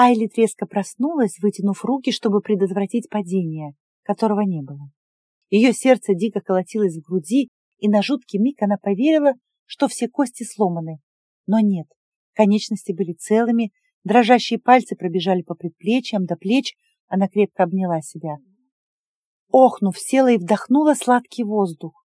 Айлит резко проснулась, вытянув руки, чтобы предотвратить падение, которого не было. Ее сердце дико колотилось в груди, и на жуткий миг она поверила, что все кости сломаны. Но нет, конечности были целыми, дрожащие пальцы пробежали по предплечьям до плеч, она крепко обняла себя. Охнув, села и вдохнула сладкий воздух.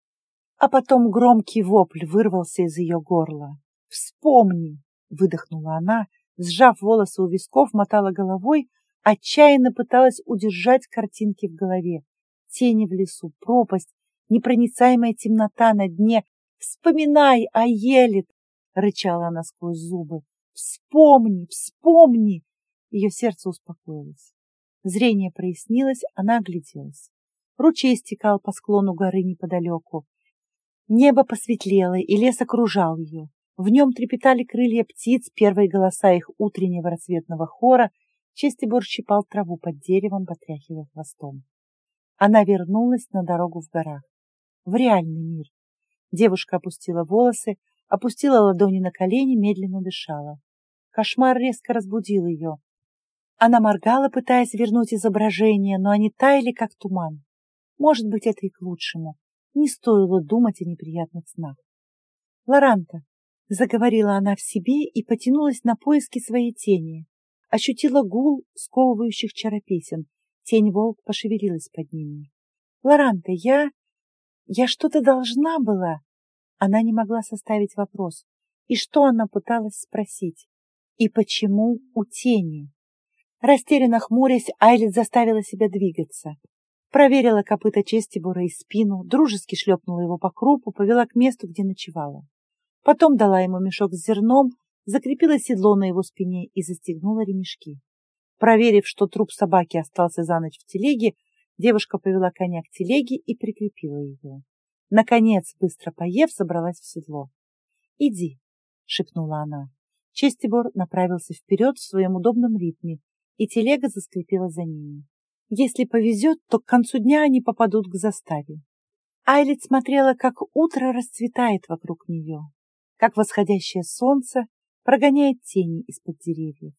А потом громкий вопль вырвался из ее горла. «Вспомни!» — выдохнула она, сжав волосы у висков, мотала головой, отчаянно пыталась удержать картинки в голове. Тени в лесу, пропасть, непроницаемая темнота на дне. «Вспоминай, Аелит!» — рычала она сквозь зубы. «Вспомни, вспомни!» Ее сердце успокоилось. Зрение прояснилось, она огляделась. Ручей стекал по склону горы неподалеку. Небо посветлело, и лес окружал ее. В нем трепетали крылья птиц, первые голоса их утреннего рассветного хора. Честибор щипал траву под деревом, потряхивая хвостом. Она вернулась на дорогу в горах. В реальный мир. Девушка опустила волосы, опустила ладони на колени, медленно дышала. Кошмар резко разбудил ее. Она моргала, пытаясь вернуть изображение, но они таяли, как туман. Может быть, это и к лучшему. Не стоило думать о неприятных снах. «Лоранта!» — заговорила она в себе и потянулась на поиски своей тени. Ощутила гул сковывающих чаропесен. Тень волк пошевелилась под ними. «Лоранта, я... я что-то должна была...» Она не могла составить вопрос. И что она пыталась спросить? И почему у тени? Растерянно хмурясь, Айлит заставила себя двигаться. Проверила копыта Честибора и спину, дружески шлепнула его по крупу, повела к месту, где ночевала. Потом дала ему мешок с зерном, закрепила седло на его спине и застегнула ремешки. Проверив, что труп собаки остался за ночь в телеге, девушка повела коня к телеге и прикрепила его. Наконец, быстро поев, собралась в седло. «Иди», — шепнула она. Честибор направился вперед в своем удобном ритме, и телега заскрипела за ними. Если повезет, то к концу дня они попадут к заставе. Айлит смотрела, как утро расцветает вокруг нее, как восходящее солнце прогоняет тени из-под деревьев.